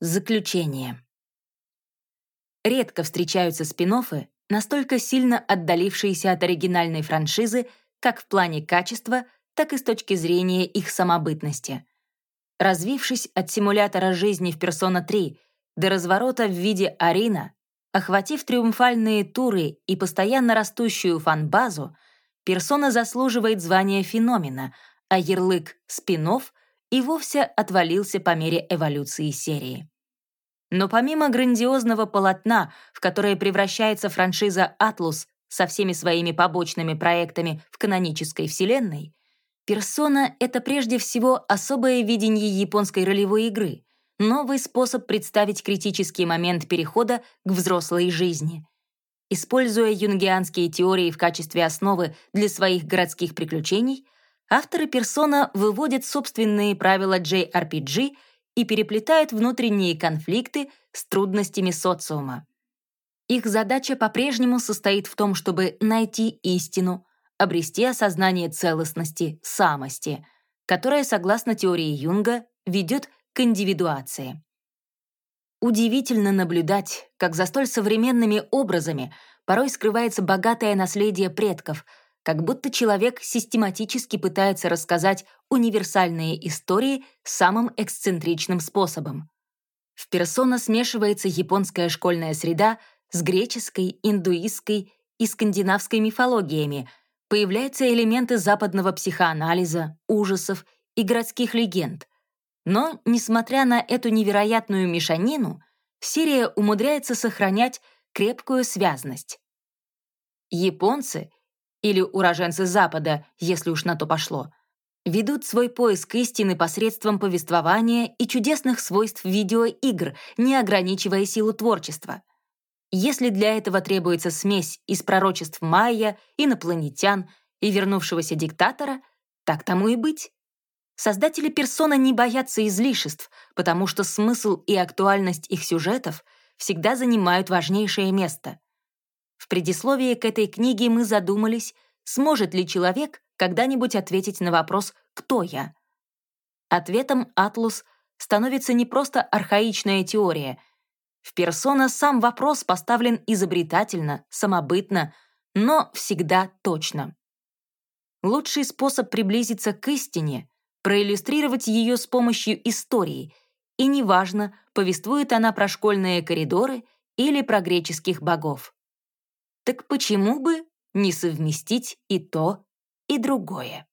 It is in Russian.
Заключение. Редко встречаются спин настолько сильно отдалившиеся от оригинальной франшизы как в плане качества, так и с точки зрения их самобытности. Развившись от симулятора жизни в Persona 3 до разворота в виде арена, охватив триумфальные туры и постоянно растущую фан-базу, персона заслуживает звания феномена, а ярлык «спинов» и вовсе отвалился по мере эволюции серии. Но помимо грандиозного полотна, в которое превращается франшиза «Атлус» со всеми своими побочными проектами в канонической вселенной, «Персона» — это прежде всего особое видение японской ролевой игры, новый способ представить критический момент перехода к взрослой жизни. Используя юнгианские теории в качестве основы для своих городских приключений — авторы персона выводят собственные правила JRPG и переплетают внутренние конфликты с трудностями социума. Их задача по-прежнему состоит в том, чтобы найти истину, обрести осознание целостности, самости, которая, согласно теории Юнга, ведет к индивидуации. Удивительно наблюдать, как за столь современными образами порой скрывается богатое наследие предков — как будто человек систематически пытается рассказать универсальные истории самым эксцентричным способом. В персона смешивается японская школьная среда с греческой, индуистской и скандинавской мифологиями, появляются элементы западного психоанализа, ужасов и городских легенд. Но, несмотря на эту невероятную мешанину, серия умудряется сохранять крепкую связность. Японцы или уроженцы Запада, если уж на то пошло, ведут свой поиск истины посредством повествования и чудесных свойств видеоигр, не ограничивая силу творчества. Если для этого требуется смесь из пророчеств майя, инопланетян и вернувшегося диктатора, так тому и быть. Создатели персона не боятся излишеств, потому что смысл и актуальность их сюжетов всегда занимают важнейшее место. В предисловии к этой книге мы задумались, сможет ли человек когда-нибудь ответить на вопрос «Кто я?». Ответом Атлус становится не просто архаичная теория. В персона сам вопрос поставлен изобретательно, самобытно, но всегда точно. Лучший способ приблизиться к истине — проиллюстрировать ее с помощью истории, и неважно, повествует она про школьные коридоры или про греческих богов. Так почему бы не совместить и то, и другое?